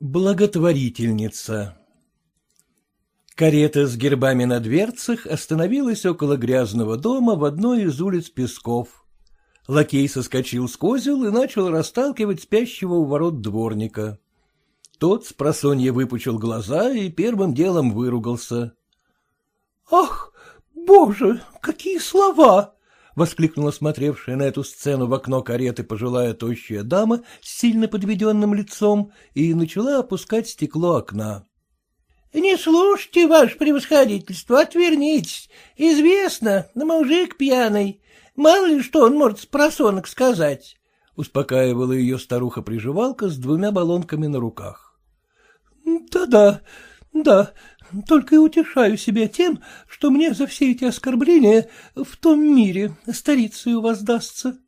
Благотворительница Карета с гербами на дверцах остановилась около грязного дома в одной из улиц Песков. Лакей соскочил с козел и начал расталкивать спящего у ворот дворника. Тот с просонья выпучил глаза и первым делом выругался. — Ах, боже, какие слова! — воскликнула смотревшая на эту сцену в окно кареты пожилая тощая дама с сильно подведенным лицом и начала опускать стекло окна. — Не слушайте, ваше превосходительство, отвернитесь. Известно, мужик пьяный. Мало ли что он может с просонок сказать. Успокаивала ее старуха-приживалка с двумя баллонками на руках. Да — Да-да, только и утешаю себя тем, что мне за все эти оскорбления в том мире старицею воздастся.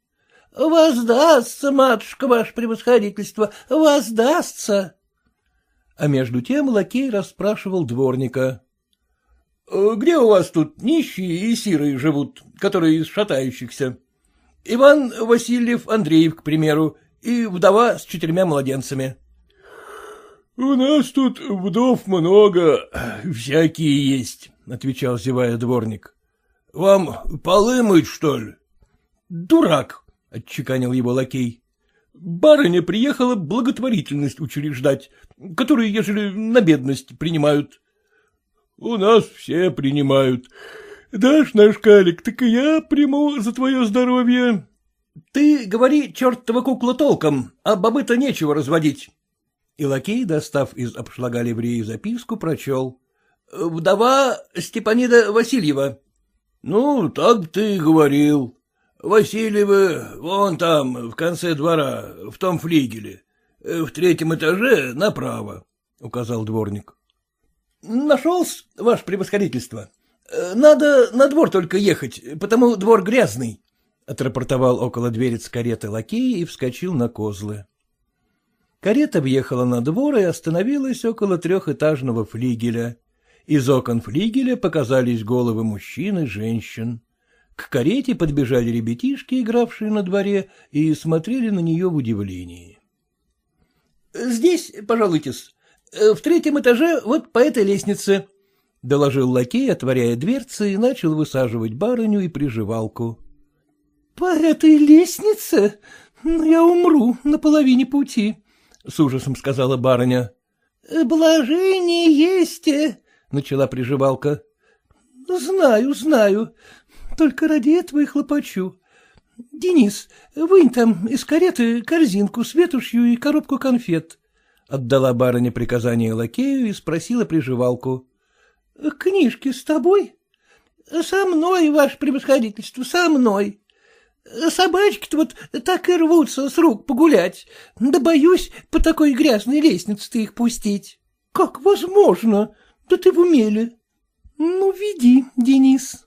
— Воздастся, матушка, ваше превосходительство, воздастся. А между тем лакей расспрашивал дворника. «Э, — Где у вас тут нищие и сирые живут, которые из шатающихся? Иван Васильев Андреев, к примеру, и вдова с четырьмя младенцами. — У нас тут вдов много, всякие есть, — отвечал зевая дворник. — Вам полы мыть, что ли? — Дурак, — отчеканил его лакей. Барыня приехала благотворительность учреждать, которую, ежели на бедность, принимают. — У нас все принимают. Дашь наш калик, так и я приму за твое здоровье. — Ты говори, чертова кукла, толком, а бабы-то нечего разводить. И лакей, достав из обшлага ливреи записку, прочел. — Вдова Степанида Васильева. — Ну, так ты и говорил. Васильевы вон там, в конце двора, в том флигеле. В третьем этаже направо, — указал дворник. — Нашелся, ваше превосходительство. Надо на двор только ехать, потому двор грязный, — отрапортовал около дверец кареты лакей и вскочил на козлы. Карета въехала на двор и остановилась около трехэтажного флигеля. Из окон флигеля показались головы мужчин и женщин. К карете подбежали ребятишки, игравшие на дворе, и смотрели на нее в удивлении. — Здесь, пожалуйтесь, в третьем этаже вот по этой лестнице, — доложил лакей, отворяя дверцы, и начал высаживать барыню и приживалку. — По этой лестнице? Ну, я умру на половине пути, — с ужасом сказала барыня. — Блажение есть, — начала приживалка. — Знаю, знаю. Только ради этого и хлопочу. Денис, вынь там из кареты корзинку с ветушью и коробку конфет. Отдала барыня приказание лакею и спросила приживалку. — Книжки с тобой? — Со мной, ваше превосходительство, со мной. Собачки-то вот так и рвутся с рук погулять. Да боюсь по такой грязной лестнице-то их пустить. — Как возможно? Да ты в умеле. — Ну, веди, Денис.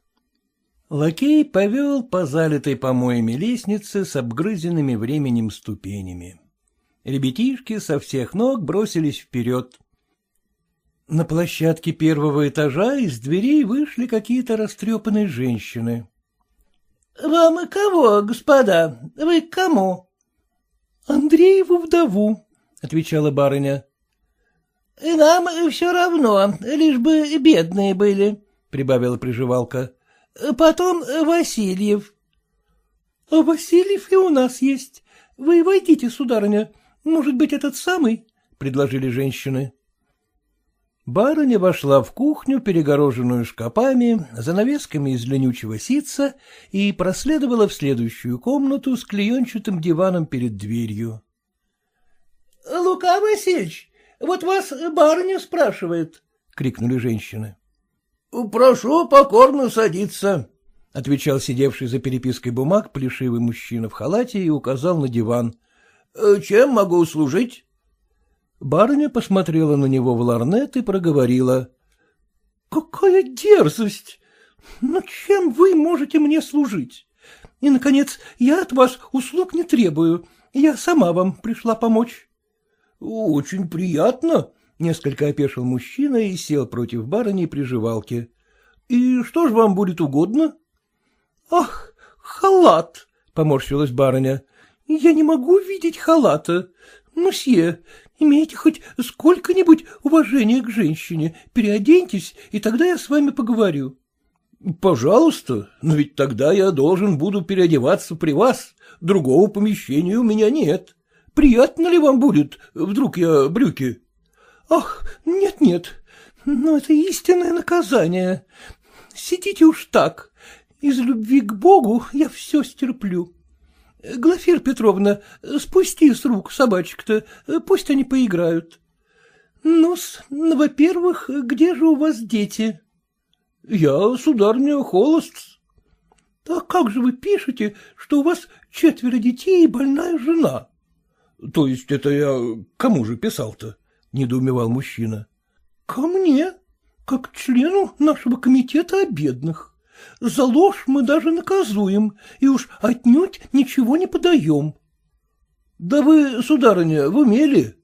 Лакей повел по залитой помоями лестнице с обгрызенными временем ступенями. Ребятишки со всех ног бросились вперед. На площадке первого этажа из дверей вышли какие-то растрепанные женщины. — Вам и кого, господа? Вы к кому? — Андрееву вдову, — отвечала барыня. — Нам все равно, лишь бы бедные были, — прибавила приживалка. Потом Васильев. — А Васильев и у нас есть. Вы войдите, сударыня. Может быть, этот самый? — предложили женщины. Барыня вошла в кухню, перегороженную шкапами, занавесками из ленючего ситца, и проследовала в следующую комнату с клеенчатым диваном перед дверью. — Лука Васильевич, вот вас барыня спрашивает, — крикнули женщины. — Прошу покорно садиться, — отвечал сидевший за перепиской бумаг плешивый мужчина в халате и указал на диван. — Чем могу служить? Барыня посмотрела на него в ларнет и проговорила. — Какая дерзость! Но чем вы можете мне служить? И, наконец, я от вас услуг не требую. Я сама вам пришла помочь. — Очень приятно, — несколько опешил мужчина и сел против барыни приживалки. — И что ж вам будет угодно? — Ах, халат! — поморщилась барыня. — Я не могу видеть халата. Мсье, имейте хоть сколько-нибудь уважения к женщине, переоденьтесь, и тогда я с вами поговорю. — Пожалуйста, но ведь тогда я должен буду переодеваться при вас, другого помещения у меня нет. Приятно ли вам будет, вдруг я брюки? — Ах, нет-нет, но это истинное наказание. Сидите уж так. Из любви к Богу я все стерплю. Глафир Петровна, спусти с рук собачек-то, пусть они поиграют. Ну-с, во-первых, где же у вас дети? — Я, сударня, холост. — А как же вы пишете, что у вас четверо детей и больная жена? — То есть это я кому же писал-то? — недоумевал мужчина. — Ко мне, как члену нашего комитета о бедных. За ложь мы даже наказуем, и уж отнюдь ничего не подаем. — Да вы, сударыня, в умели.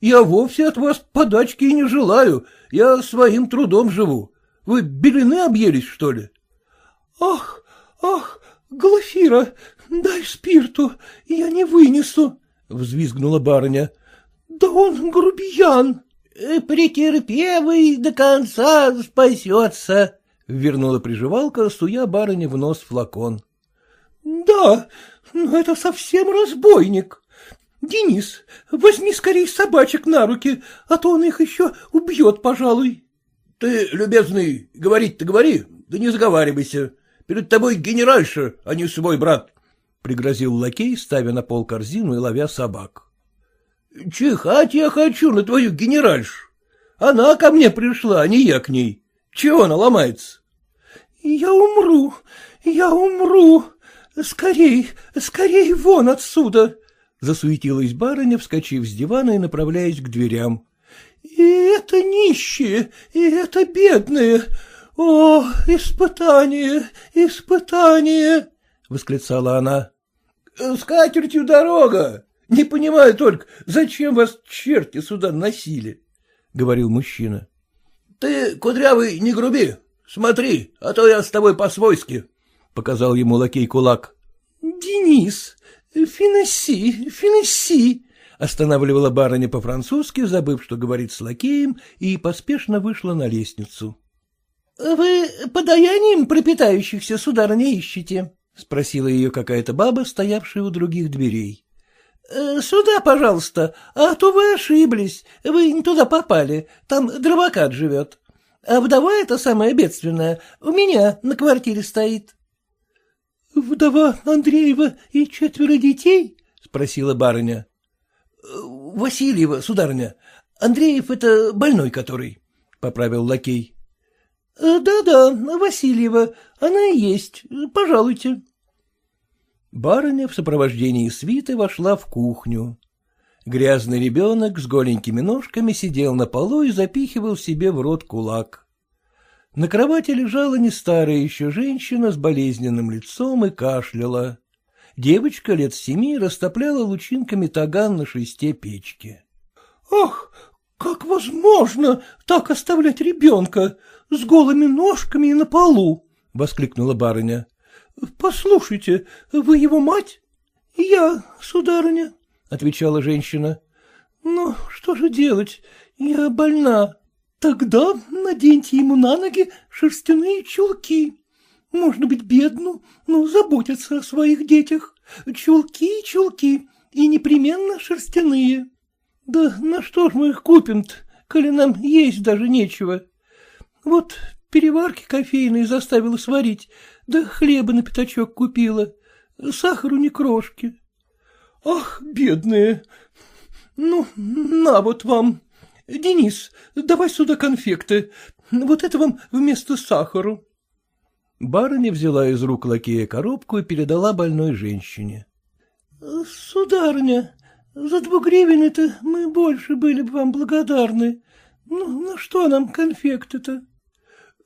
Я вовсе от вас подачки и не желаю, я своим трудом живу. Вы белины объелись, что ли? — Ах, ах, Глафира, дай спирту, я не вынесу, — взвизгнула барыня. — Да он грубиян. Э, — Претерпевый до конца спасется, — вернула приживалка, суя барыне в нос флакон. — Да, но это совсем разбойник. Денис, возьми скорей собачек на руки, а то он их еще убьет, пожалуй. Ты, любезный, говорить-то говори, да не заговаривайся. Перед тобой генеральша, а не свой брат, — пригрозил лакей, ставя на пол корзину и ловя собак. — Чихать я хочу на твою генеральшу. Она ко мне пришла, а не я к ней. Чего она ломается? — Я умру, я умру. Скорей, скорей вон отсюда! — засуетилась барыня, вскочив с дивана и направляясь к дверям. И это нищие, и это бедные. О, испытание, испытание! — восклицала она. — С катертью дорога! Не понимаю только, зачем вас черти сюда носили? — говорил мужчина. — Ты, кудрявый, не груби. Смотри, а то я с тобой по-свойски, — показал ему лакей кулак. — Денис, финесси, финесси, Останавливала барыня по-французски, забыв, что говорит с лакеем, и поспешно вышла на лестницу. — Вы подаянием пропитающихся, сударыня, ищете? — спросила ее какая-то баба, стоявшая у других дверей. «Э, — Сюда, пожалуйста, а то вы ошиблись, вы не туда попали, там дровокат живет. А вдова эта самая бедственная у меня на квартире стоит. — Вдова Андреева и четверо детей? — спросила барыня. — Васильева, сударыня. Андреев — это больной который, — поправил лакей. «Да, — Да-да, Васильева, она и есть. Пожалуйте. Барыня в сопровождении свиты вошла в кухню. Грязный ребенок с голенькими ножками сидел на полу и запихивал себе в рот кулак. На кровати лежала не старая еще женщина с болезненным лицом и кашляла. Девочка лет семи растопляла лучинками таган на шесте печки. — Ах, как возможно так оставлять ребенка с голыми ножками и на полу? — воскликнула барыня. — Послушайте, вы его мать? — Я, сударыня, — отвечала женщина. — Ну, что же делать? Я больна. Тогда наденьте ему на ноги шерстяные чулки. Можно быть бедну, но заботиться о своих детях. Чулки, чулки, и непременно шерстяные. Да на что ж мы их купим-то, коли нам есть даже нечего? Вот переварки кофейные заставила сварить, да хлеба на пятачок купила, сахару не крошки. Ах, бедные! Ну, на вот вам. Денис, давай сюда конфекты, вот это вам вместо сахару. Барыня взяла из рук лакея коробку и передала больной женщине. — Сударыня, за двугривен-то мы больше были бы вам благодарны. Ну, на что нам конфекты-то? —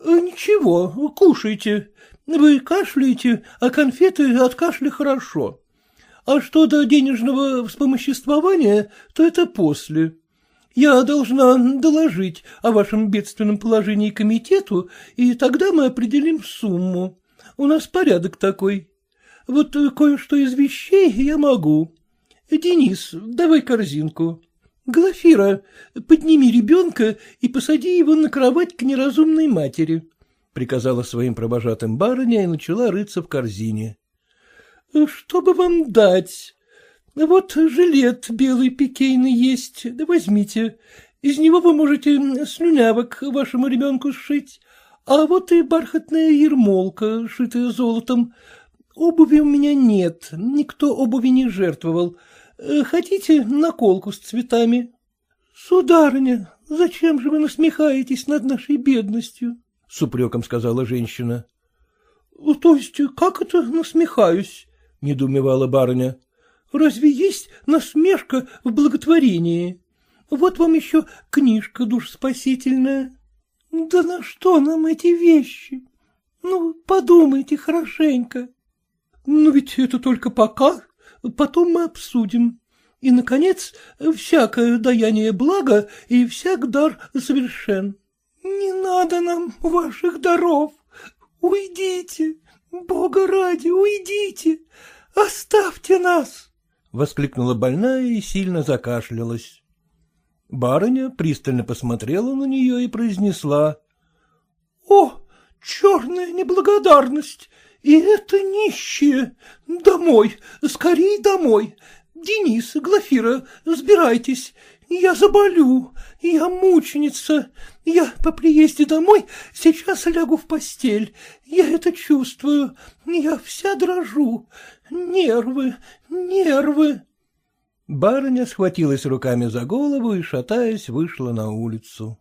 Ничего, кушайте. Вы кашляете, а конфеты от кашля хорошо. А что до денежного вспомоществования, то это после. Я должна доложить о вашем бедственном положении комитету, и тогда мы определим сумму. У нас порядок такой. Вот кое-что из вещей я могу. Денис, давай корзинку. Глафира, подними ребенка и посади его на кровать к неразумной матери, — приказала своим пробожатым барыня и начала рыться в корзине. — Что бы вам дать? Вот жилет белый пикейный есть, да возьмите. Из него вы можете слюнявок вашему ребенку сшить. А вот и бархатная ермолка, шитая золотом. Обуви у меня нет, никто обуви не жертвовал. Хотите наколку с цветами? — Сударыня, зачем же вы насмехаетесь над нашей бедностью? — с упреком сказала женщина. — То есть, как это насмехаюсь? — недоумевала барыня. — Разве есть насмешка в благотворении? Вот вам еще книжка душспасительная. Да на что нам эти вещи? Ну, подумайте хорошенько. Ну, ведь это только пока, потом мы обсудим. И, наконец, всякое даяние блага и всяк дар совершен. Не надо нам ваших даров. Уйдите, Бога ради, уйдите, оставьте нас! — воскликнула больная и сильно закашлялась. Барыня пристально посмотрела на нее и произнесла. — О, черная неблагодарность! И это нищие! Домой, скорей домой! Денис, Глафира, сбирайтесь, я заболю, я мученица, я по приезде домой сейчас лягу в постель, я это чувствую, я вся дрожу, нервы, нервы. Барыня схватилась руками за голову и, шатаясь, вышла на улицу.